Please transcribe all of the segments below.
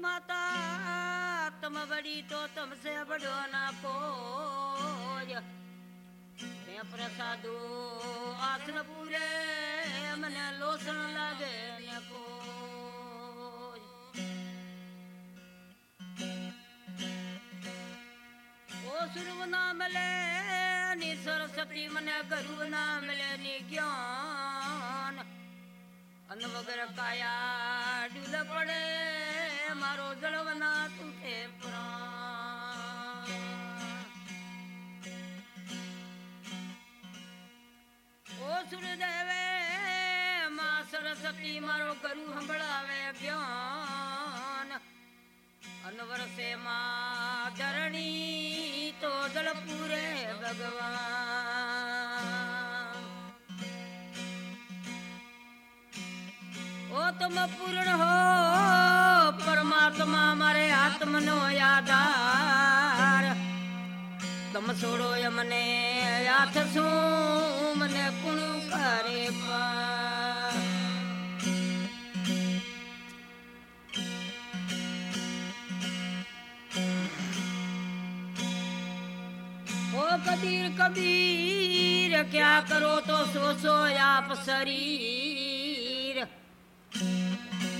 माता, तुम बड़ी तो तुमसे बड़ो ना पोज मैं प्रसादो, आसन पूरे, मन लोसन लगे न पोज ओ सुरव ना मिले, नी सरस्वती मने गुरु ना मिले, नी ज्ञान। अनवगर काया डुल पड़े મારો જળવના તૂટે પ્રાણ ઓ સુરદેવે માં સરસ્વતી મારો ગરુ સંભળાવે જ્ઞાન અનવરસે માં ધરણી તો જળ પૂરે ભગવાન ઓ તમ પૂર્ણ હો પરમાત્મા મારે આત્મનો યાદાર તમ છોડો મને હાથ શું મને કુણ કરે ઓ કબીર કબીર ક્યાં કરો તો સોસો આપ શરીર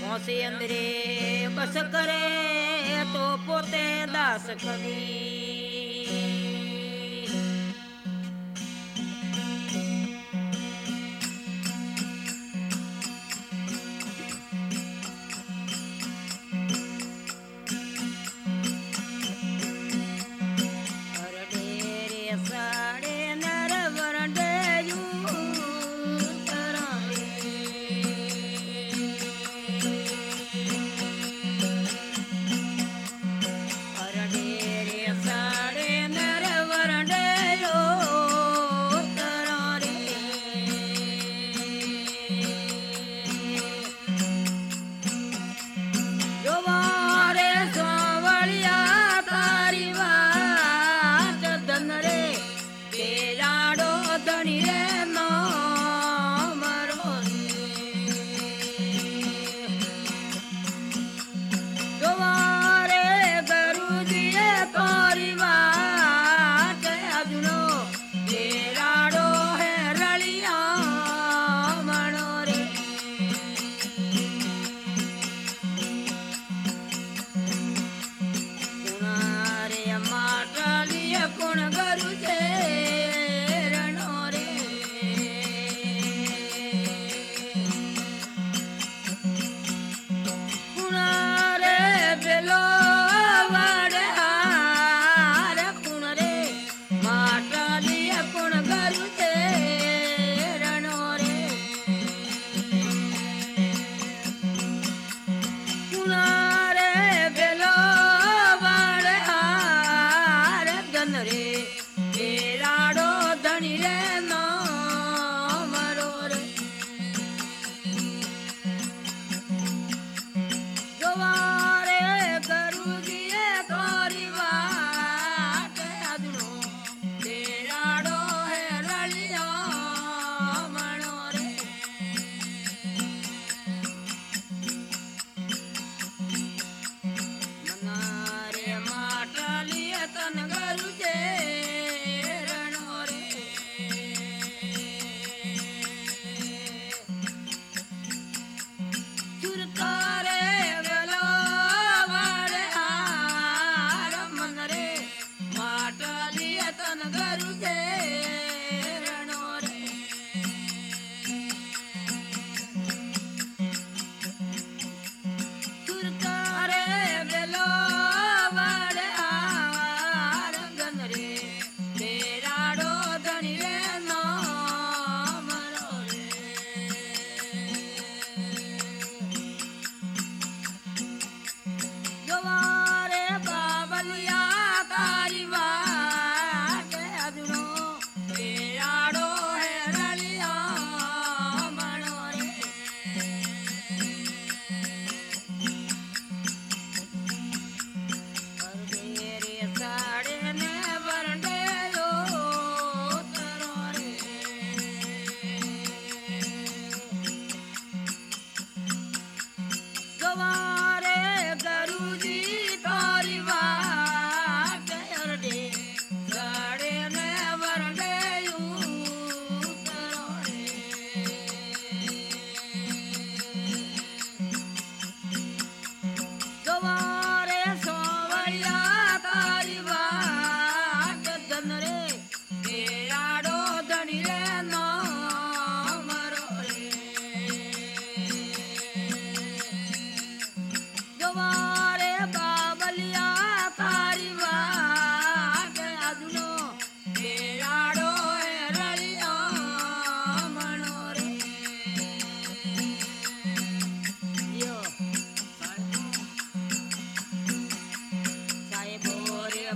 મોસી અંદરે બસ કરે તો પોતે દાસ કવી Okay.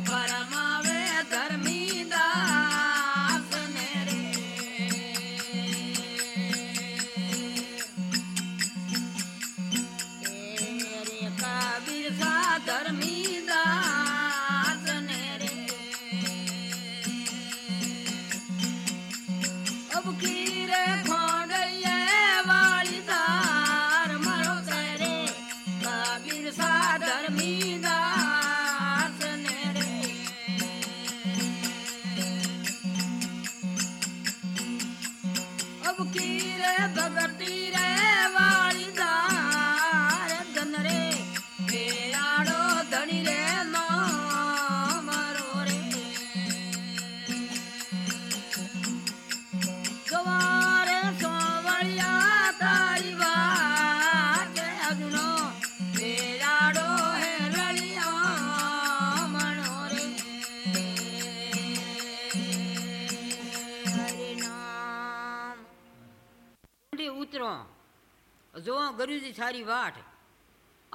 para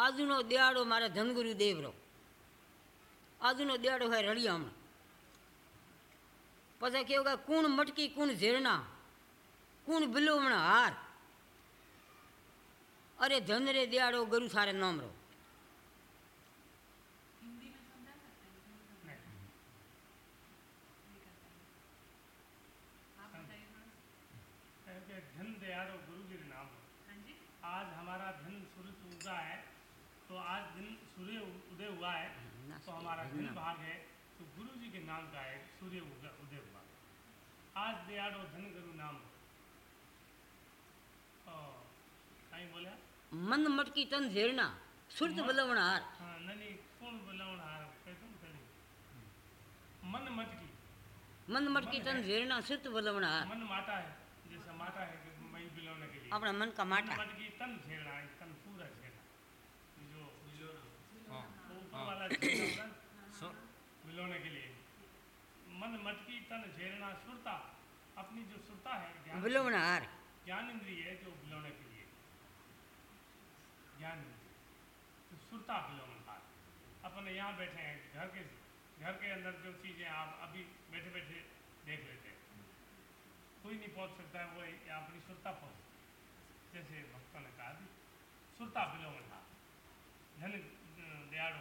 આજનો દિયાળો મારે ધનગુરુ દેવરો આજનો દિયાળો હોય રળિયામણ પછી કેવું કે કુણ મટકી કુણ ઝેરણા કુણ બિલોમણા હાર અરે ધન રે દિયાળો ગરુ સારે નામરો कहते हैं, धन दयारो गुरु जी नाम आज हमारा धन सूर्य उगा है तो आज दिन सूर्य उदय हुआ है हाँ, तो हमारा हाँ दिन भाग है तो गुरु जी के नाम का है सूर्य उदय हुआ। आज दयाड़ो धन गुरु नाम बोला? मन मटकी तन झेरना सुरत बलवणहार हाँ नहीं कौन बलवणहार मन मटकी। मन मटकी तन झेरना सुरत बलवणहार मन माटा है जैसा माटा है कि मई बिलवने के लिए। अपना मन का माटा मटकी तन झेरना है। वाला मिलोने के लिए। मन मटकी तन झेरना सुरता अपनी जो सुरता है बिलोनार ज्ञान इंद्रिय है जो बिलोने के लिए। ज्ञान तो सुरता बिलोनार अपन यहाँ बैठे हैं घर के घर के अंदर जो चीज़ें आप अभी बैठे बैठे देख लेते हैं। कोई नहीं पहुँच सकता है वो अपनी सुरता पहुँच जैसे भक्तों ने कहा सुरता बिलोमन धन दयाड़ो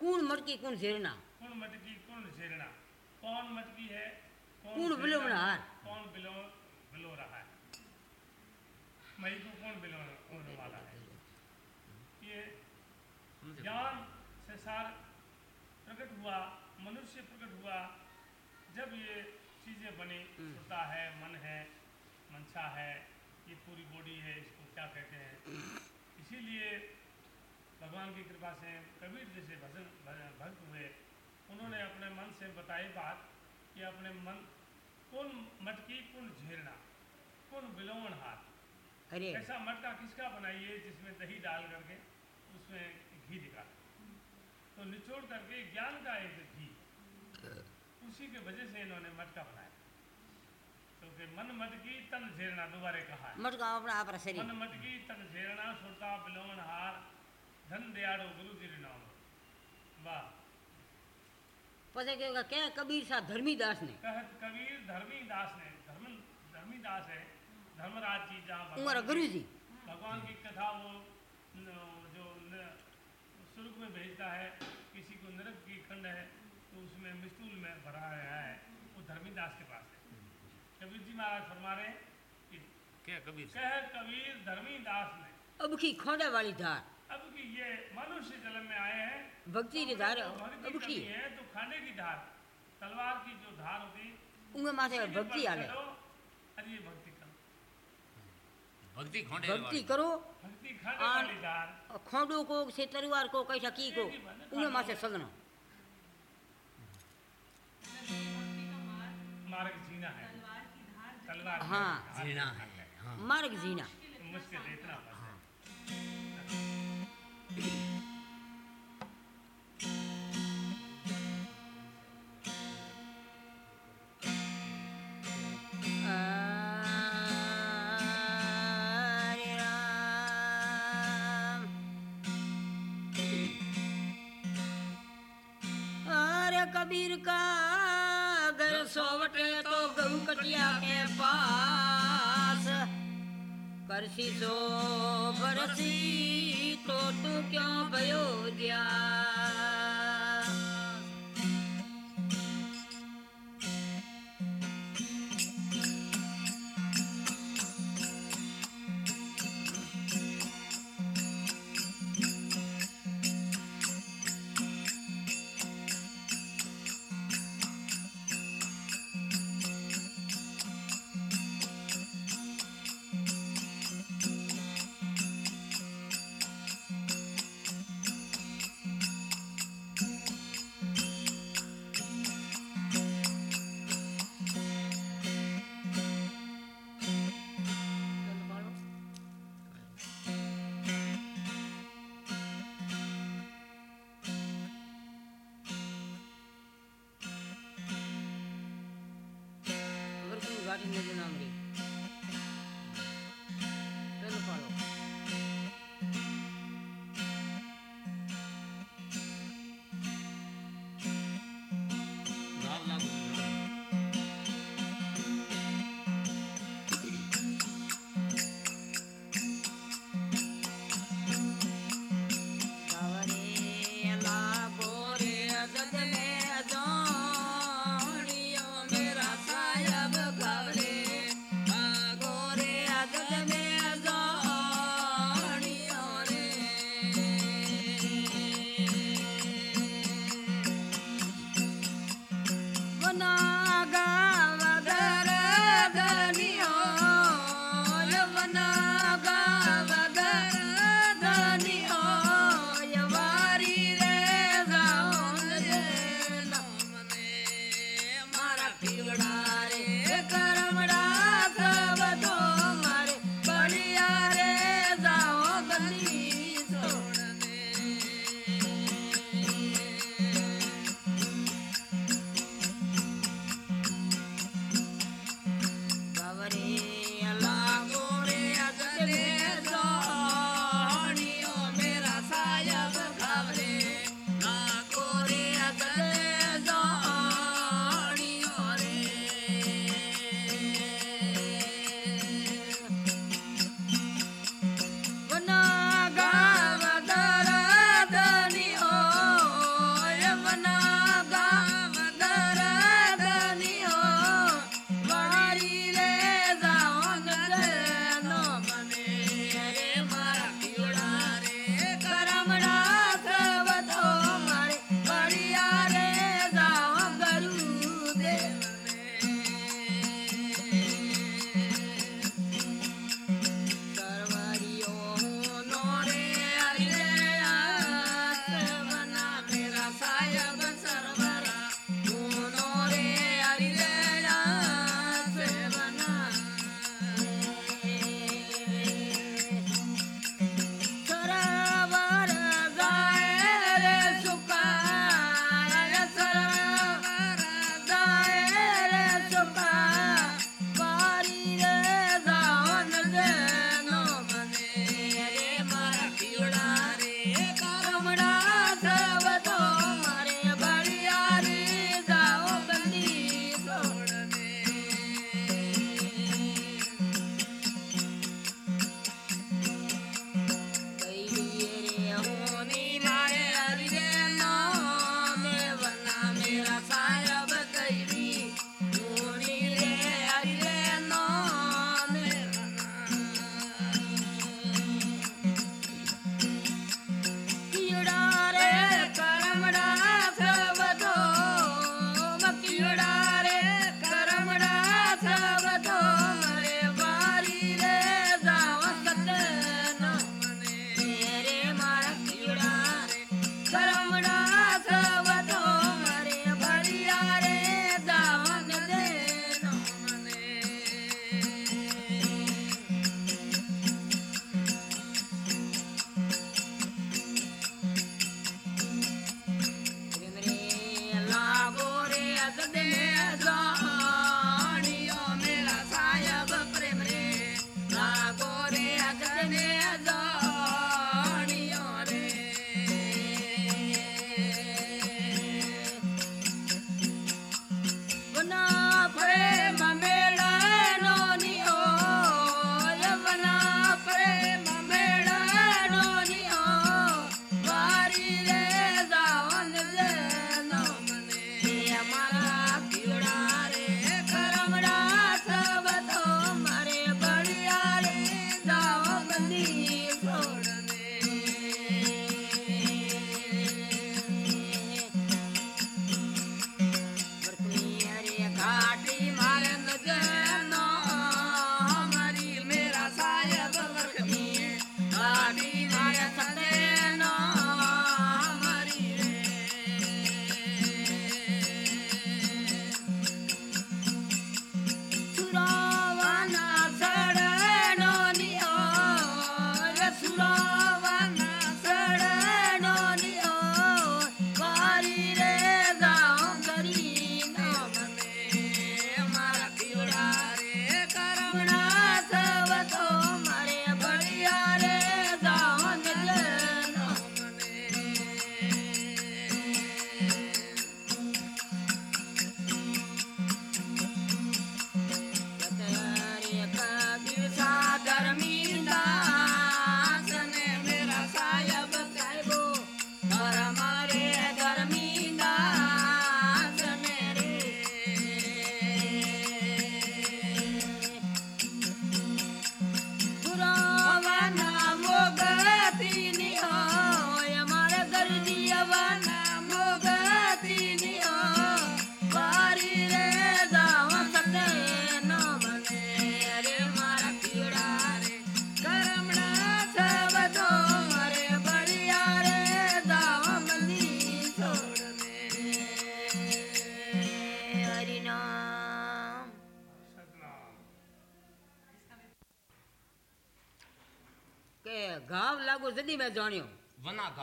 कूण मटकी कूण झेरना कूण मटकी कूण झेरना कौन मटकी है? कौन बिलोनहार कौन बिलो बिलो रहा है? मई को कौन बिलोने वाला है? ये ज्ञान से सार प्रकट हुआ मनुष्य प्रकट हुआ जब ये चीज़ें बने होता हम्म। है मन है मनसा है ये पूरी बॉडी है इसको क्या कहते हैं? इसीलिए भगवान की कृपा से कबीर जी से भजन भक्त हुए। उन्होंने अपने मन से बताई बात कि अपने मन कौन मटकी कौन झेरना कौन बिलोवन हाथ? ऐसा मटका किसका बनाइए जिसमें दही डाल करके उसमें घी दिखा? तो निचोड़ करके ज्ञान का एक घी। उसी के वजह से इन्होंने मटका बनाया। क्योंकि तो मन मटकी तन झेरना दोबारे कहा मटका अपना आप मन मटकी तन झेरना छोटा बिलोवन हाथ धन दयाड़ो गुरु जी नाम वाह પછી કેવું કે કે કબીર સા ધર્મીદાસ ને कहत कबीर धर्मी दास ने धर्म धर्मी दास है धर्मराज जी जहाँ भगवान ઉમારા के- ગુરુજી भगवान की कथा वो न- जो न- स्वर्ग में भेजता है किसी को नरक की खंड है तो उसमें मिस्तूल में भरा गया है वो धर्मीदास के पास है कबीर जी महाराज फरमा रहे हैं कि કે કબીર कह कबीर धर्मीदास ने અબખી ખોડા વાળી ધાર अब कि ये मनुष्य जन्म में आए हैं भक्ति तो की धार अब की है तो खाने की धार तलवार की जो धार होती उनके माथे भक्ति आ गए अरे भक्ति करो। भक्ति खोंडे भक्ति करो भक्ति खाने वाली धार। खोंडो को से तलवार को कैसा की को माथे सगना मार्ग जीना है। हाँ। तलवार हाँ। जीना है हाँ। मार्ग जीना। मुश्किल Thank you.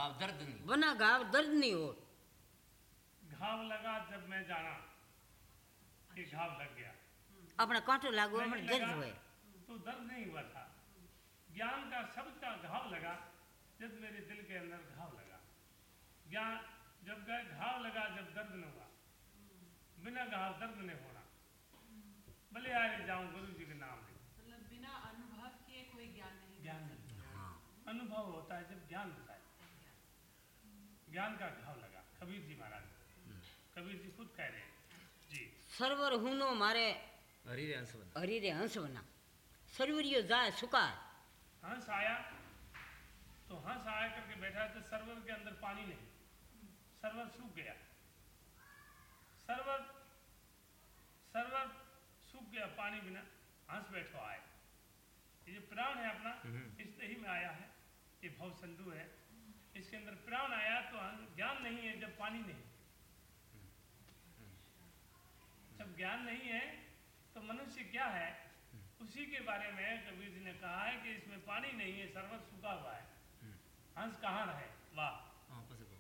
घाव दर्द नहीं। बना घाव दर्द नहीं हो। घाव लगा जब मैं जाना कि घाव लग गया। अपना कांटो लागो अपने दर्द हुए तो दर्द नहीं हुआ था। ज्ञान का शब्द का घाव लगा जब मेरे दिल के अंदर घाव लगा। ज्ञान जब घाव लगा जब दर्द न हुआ। बिना घाव दर्द नहीं होना। भले आए जाऊँ गुरु जी के नाम मतलब बिना अनुभव के कोई ज्ञान नहीं। ज्ञान नहीं। हाँ। अनुभव होता है जब ज्ञान ज्ञान का घाव लगा। कबीर जी महाराज कबीर जी खुद कह रहे हैं। जी। सरवर हुनो मारे हरी रे हंस बना। हरी रे हंस बना। सरवरियो जाए सुका हंस आया तो हंस आया करके बैठा तो सरवर के अंदर पानी नहीं। सरवर सूख गया। सरवर सरवर सूख गया पानी बिना हंस बैठो आए। ये प्राण है अपना हम्म। इस दही में आया है। ये भव संधु है। इसके अंदर प्राण आया तो हंस- ज्ञान नहीं है जब पानी नहीं जब ज्ञान नहीं है तो मनुष्य क्या है उसी के बारे में कबीर जी ने कहा है कि इसमें पानी नहीं है सर्वत सूखा हुआ है हंस कहाँ रहे वाह हाँ पसे को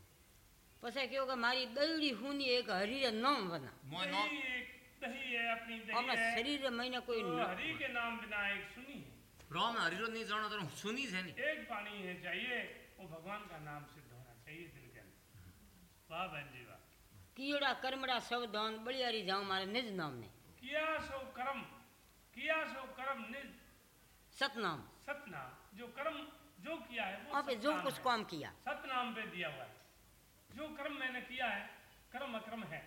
પછી કેવું કે મારી દયડી હુની એક હરીરે નામ બના मोय नो दही एक दही है अपनी दही આપણા है શરીરે મહિને કોઈ तो ન- हरि के नाम बिना एक सुनी है राम हरीरो नहीं जानो तो सुनी से नहीं एक पानी है चाहिए वो भगवान का नाम सिद्ध होना चाहिए दिल के अंदर। वाह बहन जी वाह। कीड़ा कर्मड़ा सब दान बलियारी जाओ मारे निज नाम ने किया सो कर्म किया सो कर्म निज। सतनाम। सतनाम जो कर्म जो किया है वो पे जो कुछ काम किया। सतनाम पे दिया हुआ है। जो कर्म मैंने किया है कर्म अक्रम है।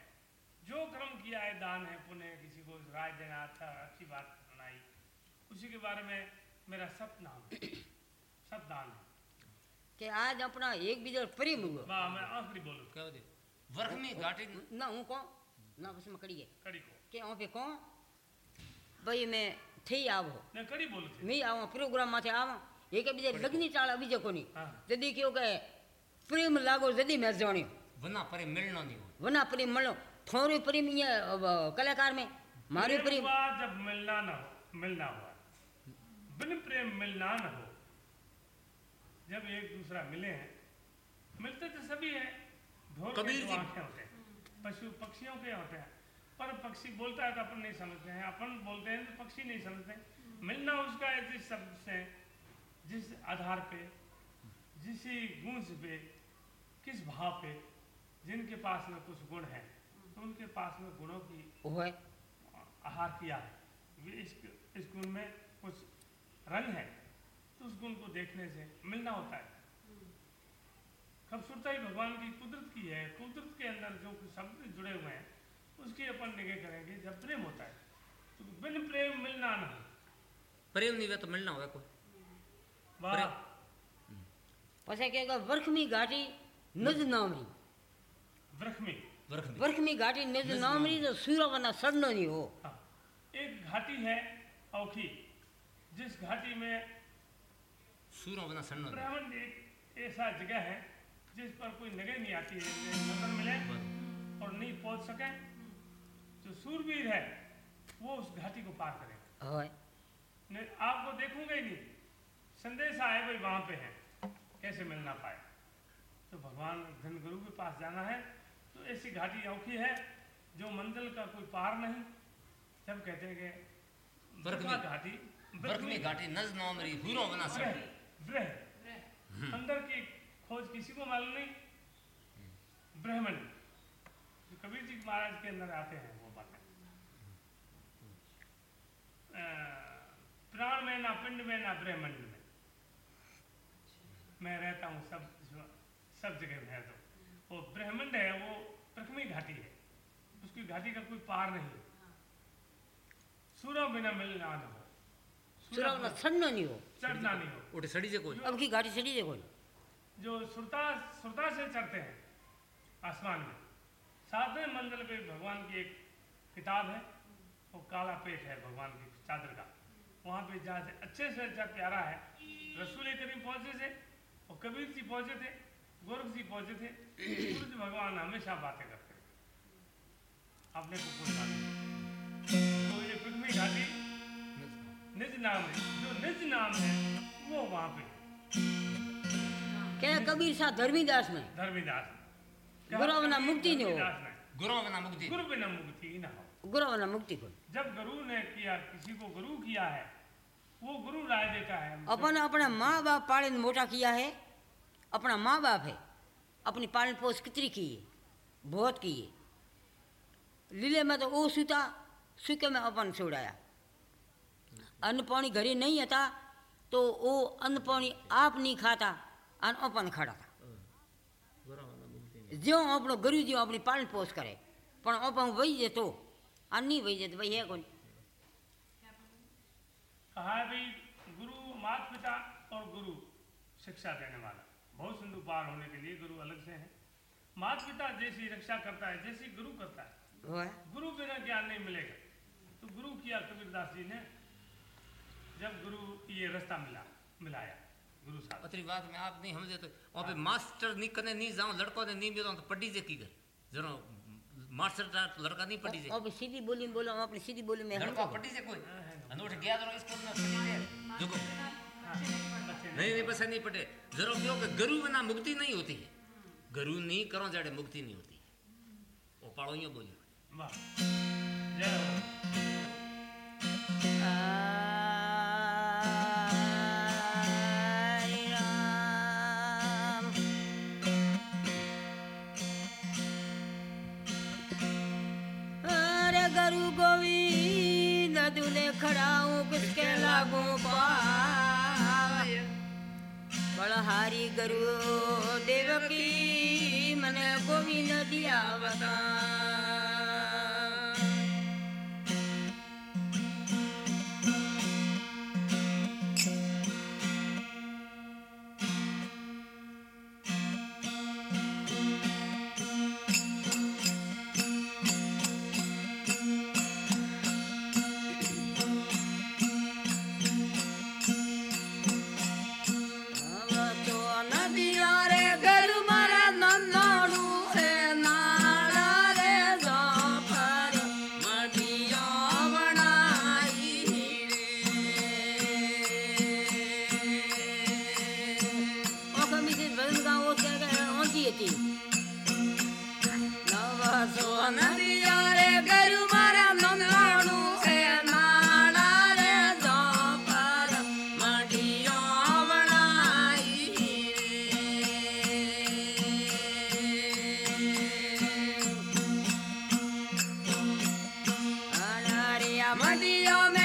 जो कर्म किया है दान है पुण्य किसी को राय देना अच्छा अच्छी बात सुनाई उसी के बारे में मेरा सतनाम सतदान है। કે આજ આપણા એકબીજા પ્રેમ हुआ वाह मैं आखिरी बोलूँ क्या दे वर्ष में घाटी ના હું કહું ના પછી मैं कड़ी गए कड़ी को કે હું पे કહું ભાઈ મેં થઈ આવો मैं कड़ी बोलू थी મેં આવો પ્રોગ્રામમાંથી આવો એકબીજા લગ્ની ચાળ બીજે કોની हाँ જદી કેવું કે પ્રેમ લાગો જદી મેં જાણ્યો वना परे मिलना नहीं हो વના પ્રેમ મળ્યો થોરો પ્રેમ અહીંયા અ, કલાકાર में મારો प्रेम પ્રેમ हुआ जब मिलना न हो मिलना हुआ बिन प्रेम मिलना न हो जब एक दूसरा मिले हैं मिलते तो सभी हैं ढोल के दो जी- आँखें होते हैं पशु पक्षियों के होते हैं पर पक्षी बोलता है तो अपन नहीं समझते हैं अपन बोलते हैं तो पक्षी नहीं समझते मिलना उसका है जिस शब्द से जिस आधार पे जिस गूंज पे किस भाव पे जिनके पास में कुछ गुण है तो उनके पास में गुणों की आहार किया है। इस इस गुण में कुछ रंग है। तो उस गुण को देखने से मिलना होता है। खूबसूरता ही भगवान की कुदरत की है कुदरत के अंदर जो शब्द जुड़े हुए हैं उसकी अपन निगह करेंगे जब प्रेम होता है। तो बिन प्रेम मिलना नहीं प्रेम नहीं तो मिलना होगा कोई। वाह। पसे कहेगा में गाटी निज में में घाटी निज तो सूर्य बना नहीं हो। हाँ। एक घाटी है औखी जिस घाटी में सूरों बना सन्नो नहीं ब्रह्मांड एक ऐसा जगह है जिस पर कोई नज़र नहीं आती है नज़र मिले और नहीं पहुँच सके जो सूरवीर है वो उस घाटी को पार करेगा आपको देखूँगा ही नहीं। संदेश आए भाई वहाँ पे है। कैसे मिल ना पाए? तो भगवान धन गुरु के पास जाना है तो ऐसी घाटी औखी है जो मंजिल का कोई पार नहीं। जब कहते हैं कि घाटी। घाटी नज नामरी सूरों बना सन्नो ब्रह अंदर की खोज किसी को मालूम नहीं। ब्राह्मण जो कबीर जी महाराज के अंदर आते हैं वो बातें। प्राण में ना पिंड में ना ब्रह्मंड में। मैं रहता हूँ सब सब जगह में है तो। वो ब्रह्मंड है वो प्रथमी घाटी है। उसकी घाटी का कोई पार नहीं सूरव बिना मिलना न हो। सुरावना सन्नो नहीं हो चढ़ना नहीं हो उठे सड़ी से कोई। अब की गाड़ी सड़ी से कोई? जो सुरता सुरता से चढ़ते हैं आसमान में। सातवें मंजिल पे भगवान की एक किताब है वो काला पेट है भगवान की चादर का। वहाँ पे जहाँ से अच्छे से अच्छा प्यारा है रसूल करीम थे और कबीर जी थे गोरख जी पहुँचे थे भगवान हमेशा बातें करते अपने को पूछा तो ये फिल्मी घाटी निज नाम है। जो निज नाम है वो वहाँ पे क्या कबीर साहब धर्मीदास में? धर्मीदास। गुरु बिना मुक्ति नहीं हो। गुरु बिना मुक्ति। गुरु बिना मुक्ति ना हो। गुरु बिना मुक्ति को। जब गुरु ने किया किसी को गुरु किया है वो गुरु राय देता है। अपन अपने माँ बाप पालन मोटा किया है अपना माँ बाप है अपनी पालन पोष कितनी की है? बहुत की है। लीले में तो वो सूता सूखे में अपन छोड़ाया अन्न पानी घरे नहीं था तो वो अन्न पानी आप नहीं खाता અને अपन खड़ा था ज्यो આપણો ગરુ જ્યો આપણી પાલન પોષ કરે પણ ઓપા વહી જતો આ નહીં વહી જતો ભાઈ હે કોણ कहा है भाई गुरु माता पिता और गुरु शिक्षा देने वाला बहुत सिंधु पार होने के लिए गुरु अलग से है माता पिता जैसी रक्षा करता है जैसी गुरु करता है હોય गुरु बिना ज्ञान नहीं मिलेगा तो गुरु किया कबीरदास जी ने जब गुरु ये रास्ता मिला मिलाया गुरु साहब। अतरी बात में आप नहीं समझे तो वहाँ पे मास्टर नहीं करने नहीं जाऊँ लड़कों ने नहीं मिला तो पड़ी जे की कर जरो मास्टर का लड़का नहीं पड़ी जे। अब सीधी बोली में बोलो अपनी सीधी बोली में लड़का पड़ी जे कोई? अनोठ गया जरो स्कूल में पढ़ी जे। देखो। नहीं नहीं पसंद नहीं पड़े जरो क्यों के गुरु बिना मुक्ति नहीं होती है। गुरु नहीं करो जड़े मुक्ति नहीं होती। ओ पाड़ो यो बोलियो। वाह। Ramadi Ame.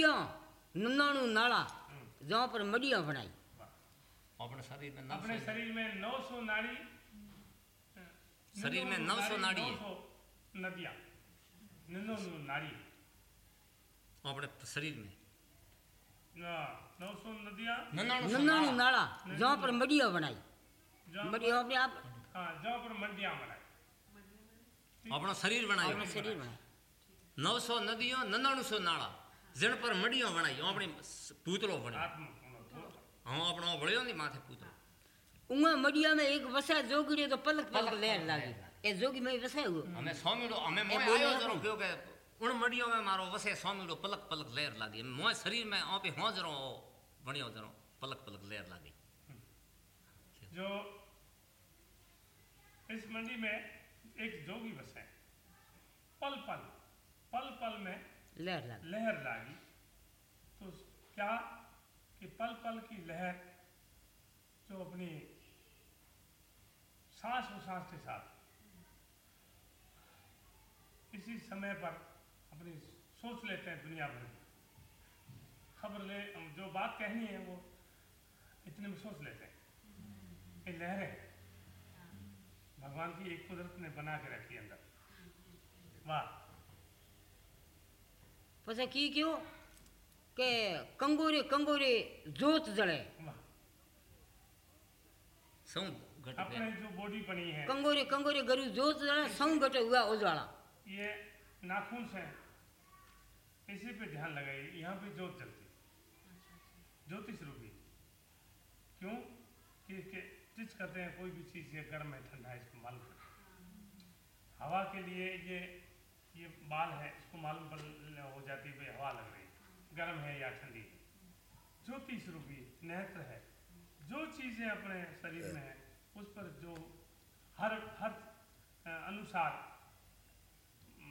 મડિયા નનાણું नाला जहाँ पर मडिया बनाई अपने शरीर में अपने शरीर में 900 नाड़ी शरीर में 900 नाड़ी है नदियाँ नाड़ी अपने शरीर में नन्नाणु नाला जहाँ पर मडिया बनाई मडिया अपने आप जहाँ पर मंडिया बनाई अपना शरीर बनाया अपना शरीर बनाया नौ सौ नदियों नन्नाणु सौ नाड़ा જણ પર મડીઓ વણાયો આપણી પૂતળો વણ્યો आत्मा હું આપણો વળ્યો ને માથે પૂતળો ઉંગા મડિયા में એક વસા જોગડી તો પલક પલક લહેર લાગી એ જોગી में વસાયું અમે સોમીડો અમે મોય બોલ્યો આવ્યો જરો નથી. કયો કે ઉણ મડીઓ में મારો વસે સોમીડો પલક પલક લહેર લાગી મોય શરીર में આપે હોજરો વણ્યો જરો પલક પલક લહેર લાગી जो इस मंडी में एक जोगी बसे पल पल पल पल में लहर लागी। लहर लागी। तो क्या कि पल पल की लहर जो अपनी सांस उसांस के साथ इसी समय पर अपनी सोच लेते हैं दुनिया भर की खबर ले जो बात कहनी है वो इतने में सोच लेते हैं ये लहरें हाँ। भगवान की एक कुदरत ने बना के रखी अंदर। वाह। પછી કી કયું? કે કંગોરી કંગોરી जोत जड़े સૌ घटे अपने जो बॉडी बनी है કંગોરી કંગોરી ગરુ जोत जड़े સૌ ઘટે હુआ उजाला ये नाखून से इसी पे ध्यान लगाइए यहाँ पे जोत जलती ज्योतिष रूपी क्यों कि इसके टिच करते हैं कोई भी चीज़ ये गर्म है ठंडा है इसको मालूम हवा के लिए ये ये बाल है, इसको मालूम हो जाती है, हवा लग रही गर्म है या ठंडी है। ज्योतिष रूपी नेत्र है, जो चीज़ें अपने शरीर में है, उस पर जो हर हर अनुसार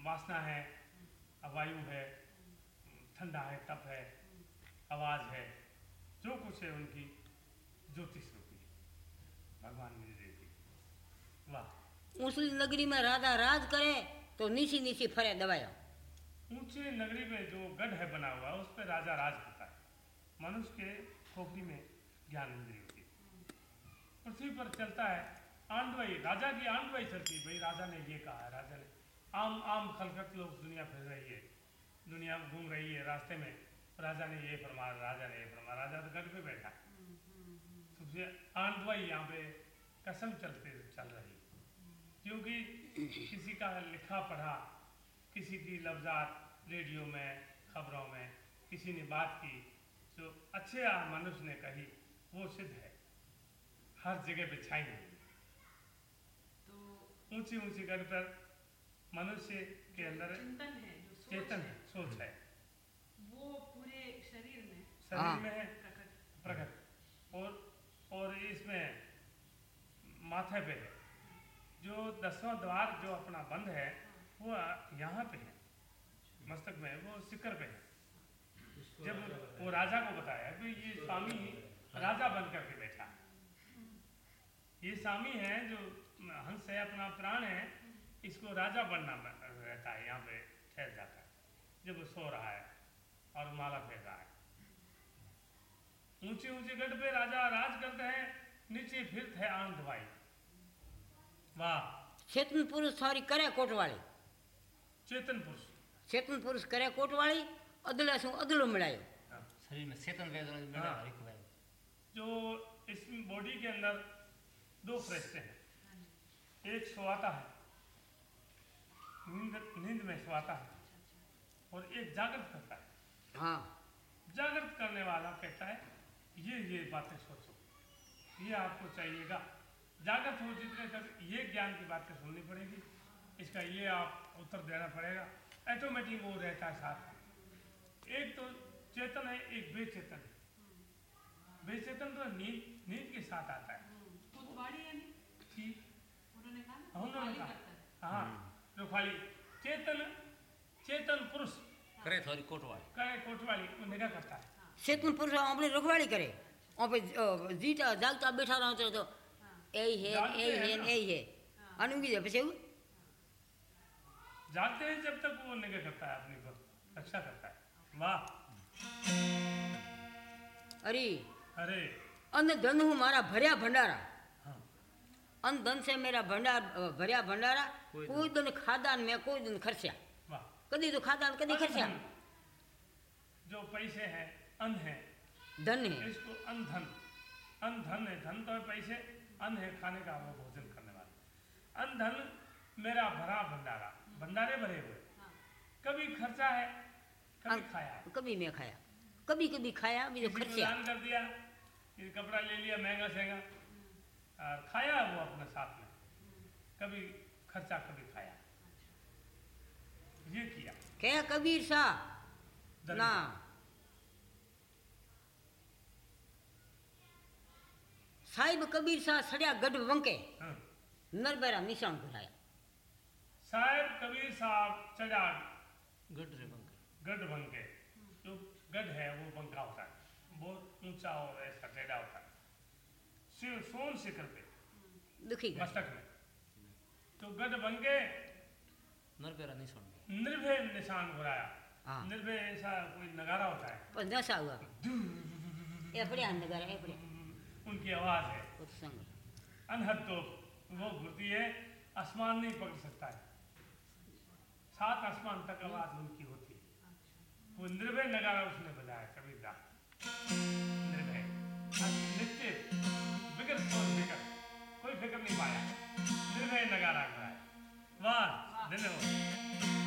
वासना है वायु है, ठंडा है, तप है, आवाज़ है, जो कुछ है उनकी ज्योतिष रूपी भगवान ने दे दी वाह। उस नगरी में राधा राज करे। तो नीची नीची फरे दबाया ऊँची नगरी में जो गढ़ है बना हुआ उस पर राजा राज करता है। मनुष्य के खोपड़ी में ज्ञान इंद्रिय होती है पृथ्वी पर चलता है आंडवई राजा की आंडवई चलती है। भाई राजा ने ये कहा है राजा ने आम आम खलखत लोग दुनिया फिर रही है दुनिया घूम रही है रास्ते में। राजा ने ये फरमा राजा ने ये फरमा राजा तो गढ़ पे बैठा है। सबसे आंडवई यहाँ पे कसम चलते चल रही क्योंकि किसी का लिखा पढ़ा किसी की लफ्जात रेडियो में खबरों में किसी ने बात की जो अच्छे आ- मनुष्य ने कही वो सिद्ध है। हर जगह पे छाई हुई है। तो ऊँची ऊँची गढ़ पर मनुष्य के अंदर चिंतन है जो सोच चेतन है। है सोच है। वो पूरे शरीर में शरीर हाँ। में है प्रकट। प्रकट। और और इसमें माथे पे है। जो दसवां द्वार जो अपना बंद है, वो यहाँ पे है। मस्तक में, वो सिकर पे है। जब वो राजा को बताया कि ये स्वामी राजा बन करके बैठा। ये स्वामी है जो हंस है, अपना प्राण है, इसको राजा बनना रहता है, यहाँ पे ठहर जाता है। जब वो सो रहा है और माला फेर रहा है। ऊँचे ऊँचे गढ़ पे राजा राज करते हैं, नीचे फिर है आनंद भाई वाह। चेतन पुरुष थारी करे कोटवाली। चेतन पुरुष। चेतन पुरुष करे कोटवाली अदले सु अदलो मिलायो। हाँ। शरीर में चेतन वेदना में हाँ। एक भाई जो इस बॉडी के अंदर दो फरिश्ते हैं। एक सोआता है नींद नींद में सोआता है और एक जागृत करता है। हाँ। जागृत करने वाला कहता है ये ये बातें सोचो ये आपको चाहिएगा। जागृत हो जितने तक ये ज्ञान की बातें सुननी पड़ेगी। इसका ये आप उत्तर देना पड़ेगा। ऑटोमेटिक वो रहता है साथ एक तो चेतन है एक बेचेतन है। बेचेतन तो नींद नींद के साथ आता है। कोतवाली उन्होंने कहा कहा। करता है। हाँ जो खाली। चेतन चेतन पुरुष। करे थोड़ी कोटवाली। करे कोटवाली वो निगाह करता है। चेतन पुरुष अपनी रखवाली करे। और जीता जागता बैठा रहो तो यही है जागते यही हैं है ना। यही है अनुगी है પછી जागते हैं जब तक वो निगाह करता है अपनी को रक्षा करता है वाह અરે अरे અન્ન ધન હું મારા ભર્યા ભંડારા हाँ અન્ન ધન से मेरा भंडार अ, भर्या भंडारा कोई कोई दिन खादा ने मैं कोई दिन खर्चा वाह कदी तो खादा ने कदी खर्चा अनधन, जो पैसे हैं अन्न है धन है इसको अनधन अनधन है धन तो है पैसे अन्न है खाने का वो भोजन करने वाला। अनधन मेरा भरा भंडारा भंडारे भरे हुए। हाँ। कभी खर्चा है कभी खाया कभी मैं खाया। कभी कभी खाया भी तो खर्चा। दान कर दिया ये कपड़ा ले लिया महँगा सहंगा और खाया वो अपने साथ में। कभी खर्चा कभी खाया। ये किया। क्या कबीर सा धन ना। साहिब कबीर सा सड़िया गढ़ वंके हाँ। नरबेरा निशान घुराया साहेब कबीर साहब चढ़ा गढ़ रे बंकर गढ़ बन के जो गढ़ है वो बंका होता है बहुत ऊँचा और ऐसा टेढ़ा होता है सिर सोन शिखर पे दुखी मस्तक में तो गढ़ बन के नरपेरा नहीं सुन निर्भय निशान घुराया हाँ। निर्भय ऐसा कोई नगारा होता है पर नशा हुआ ए पड़िया नगर ए पड़िया उनकी आवाज़ है। अनहद तो वो घुरती है आसमान नहीं पकड़ सकता है। सात आसमान तक आवाज़ उनकी होती है। वो निर्भय नगारा उसने बजाया कबीर दास निर्भय नित्य बिगर सोच फिकर कोई फ़िक्र नहीं पाया। निर्भय नगारा कराया वाह धन्यवाद।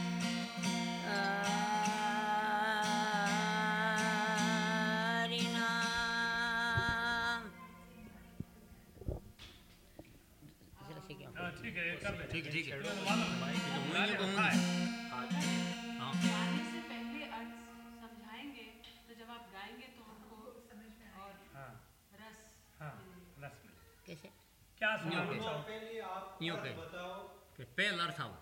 ठीक है ठीक है। तो है। तो हाँ, हाँ। गाने से पहले अर्थ समझाएँगे तो जब आप गाएँगे तो हमको और हाँ। रस हाँ कैसे? क्या सुना यूँ चाहो पहले आप अर्थ कहें। बताओ। कि पहला अर्थ आओ।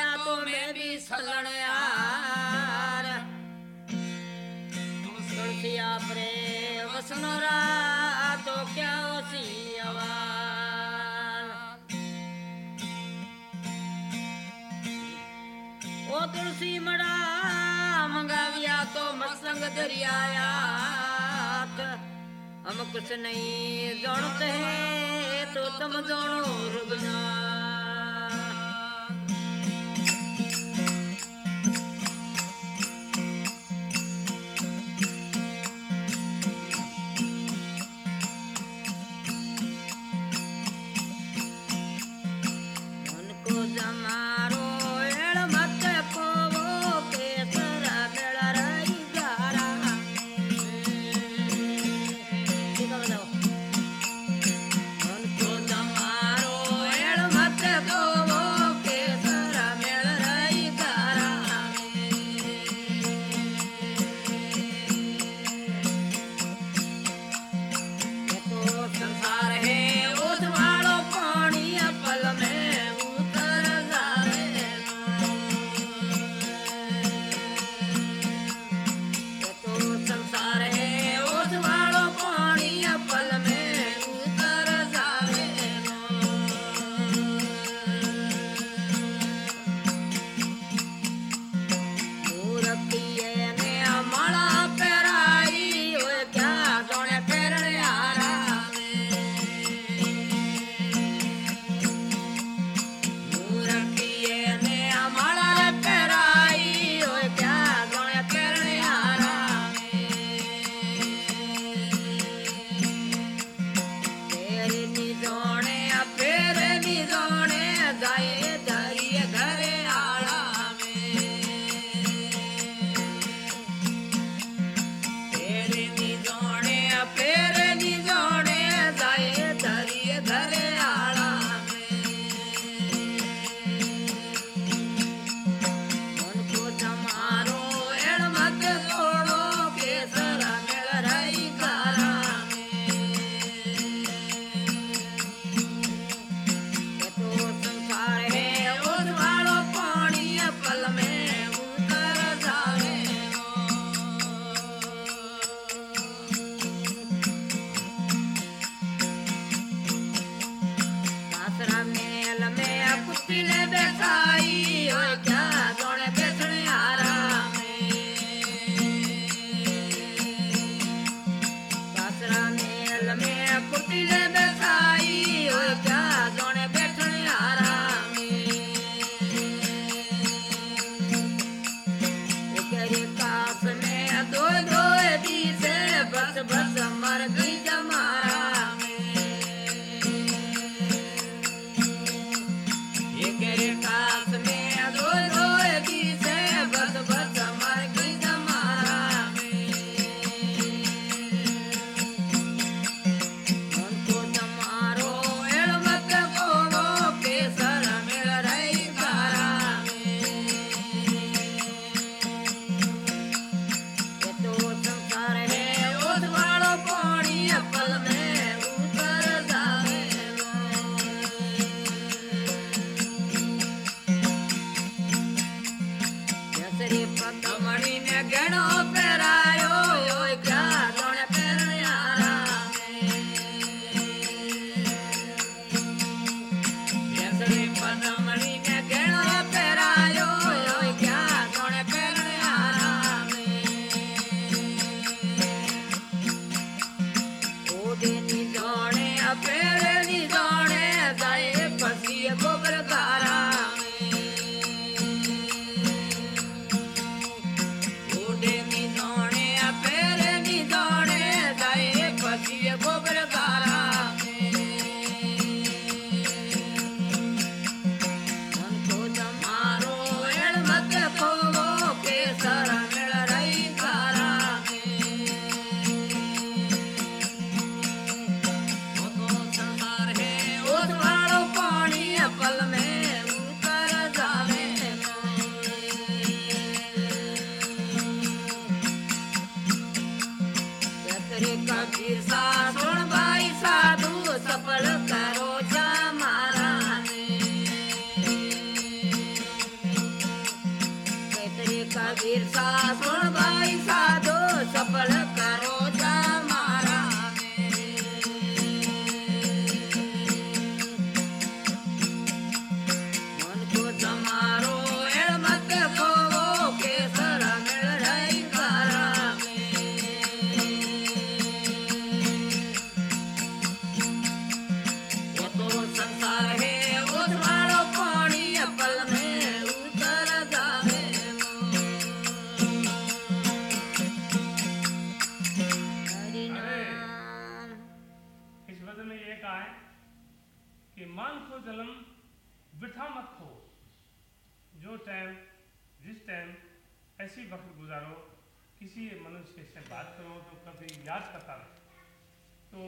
गया तो मैं भी सलन यार। तुलसी आपरे वसनोरा तो क्या आवार ओ तुलसी मड़ा मंगाविया तो मसंग दरियायात हम कुछ नहीं जानते हैं तो तुम जानो रुगना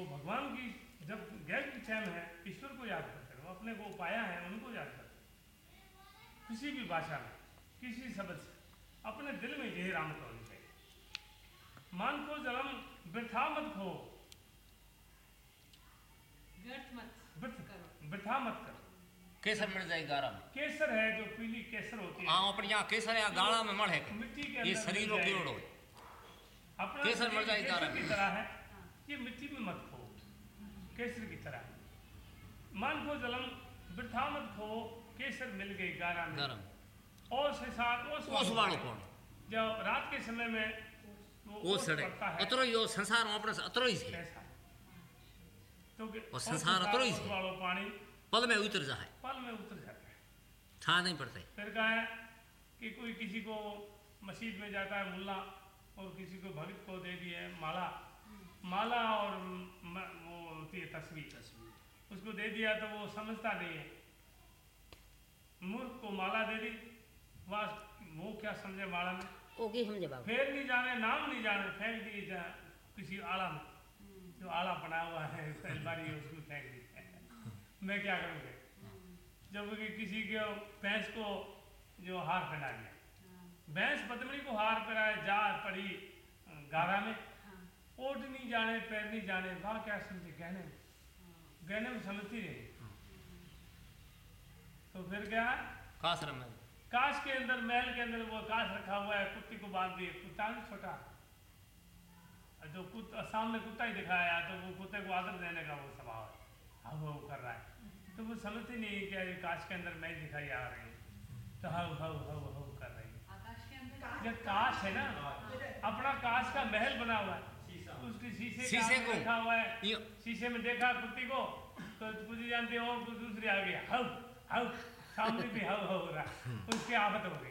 भगवान की जब गैर की टाइम है ईश्वर को याद करते रहो अपने को पाया है उनको याद करते किसी भी भाषा में किसी शब्द से अपने दिल में यही रामत होनी चाहिए। मान को जलम वृथा मत खो। व्यर्थ मत करो। वृथा मत कर। केसर मिल जाए गारा में। केसर है जो पीली केसर होती है। हाँ अपने यहाँ केसर यहाँ गाड़ा में मड़ है। मिट्टी के ये शरीर मिल कीड़ो अपना केसर शरीर मर जाए केसर की तरह है ये मिट्टी में मत खो। केसर की तरह। मन को जलम वृथा मत खो केसर मिल गई गारा में। गारा में और से साथ ओस ओस वालो कौन जब रात के समय में वो सड़े। अतरो यो संसार में अपने अतरो ही है। तो कि- और संसार अतरो ही है। वालो पानी पल में उतर जाए। पल में उतर जाता है। था नहीं पड़ते फिर कहा है कि कोई किसी को मस्जिद में जाता है मुल्ला और किसी को भगत को दे दिए माला। माला और होती है तस्वीर। उसको दे दिया तो वो समझता नहीं है। मूर्ख को माला दे दी वास वो क्या समझे माला में? ओके समझे बाबू। फेर नहीं जाने नाम नहीं जाने फेंक दिए जा किसी आला में जो आला बना हुआ है अलमारी है उसमें फेंक दी। मैं क्या करूँगा? जब कि किसी के भैंस को जो हार पहना दिया। भैंस पतमड़ी को हार पहनाए जा पड़ी गारा में। जाने पैर नहीं जाने वाह क्या समझे? गहने। में गहने में समझती नहीं तो फिर क्या? है कासर में काश के अंदर महल के अंदर वो काश रखा हुआ है कुत्ते को बाँध दिए। कुत्ता भी छोटा। जो कुत्ता सामने कुत्ता ही दिखाया तो वो कुत्ते को आदर देने का वो स्वभाव है। हाउ हाउ कर रहा है। तो वो समझती नहीं है कि अरे काश के अंदर मैं दिखाई आ रही है। तो हाउ हाउ हाउ हाउ कर रही है। आकाश के अंदर जब काश है ना अपना काश का महल बना हुआ है। उसके शीशे शीशे को। रखा हुआ है। शीशे में देखा कुत्ती को तो जानती है और कुछ दूसरी आ गई हाउ हाउ सामने भी हाउ हो रहा है। उसकी आफत हो गई।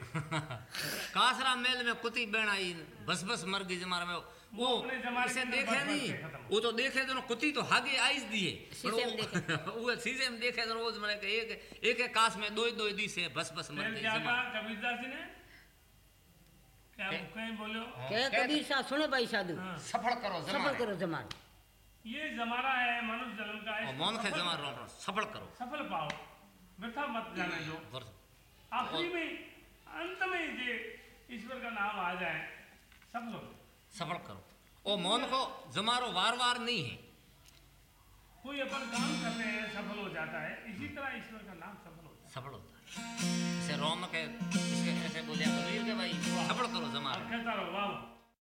कासरा मेल में कुत्ती बेण आई बस बस मर गई जमारा में। वो इसे देखे नहीं। हो। वो तो देखे तो कुत्ती तो हागे आइस दिए शीशे में देखे। वो शीशे में देखे तो रोज मैंने एक एक एक कास में दो दो दी से बस बस मर जमा। कबीरदास जी ने? बोलो कहे कबीर साहब सुनो भाई साधु हाँ। सफल करो सफल करो जमान ये जमाना है मनुष्य जन्म का इसको मौन सफल जमा। रो सफल करो सफल पाओ वृथा मत जाने दो आखिरी में अंत में ये ईश्वर का नाम आ जाए सफल हो सफल करो ओ मौन को जमारो वार वार नहीं है कोई अपन काम करते हैं सफल हो जाता है इसी तरह ईश्वर का नाम सफल हो जाता सफल होता है इसे रोम के इसके ऐसे बोलिया कबीर के भाई सफल करो है जमारो अब कहता रहो वाह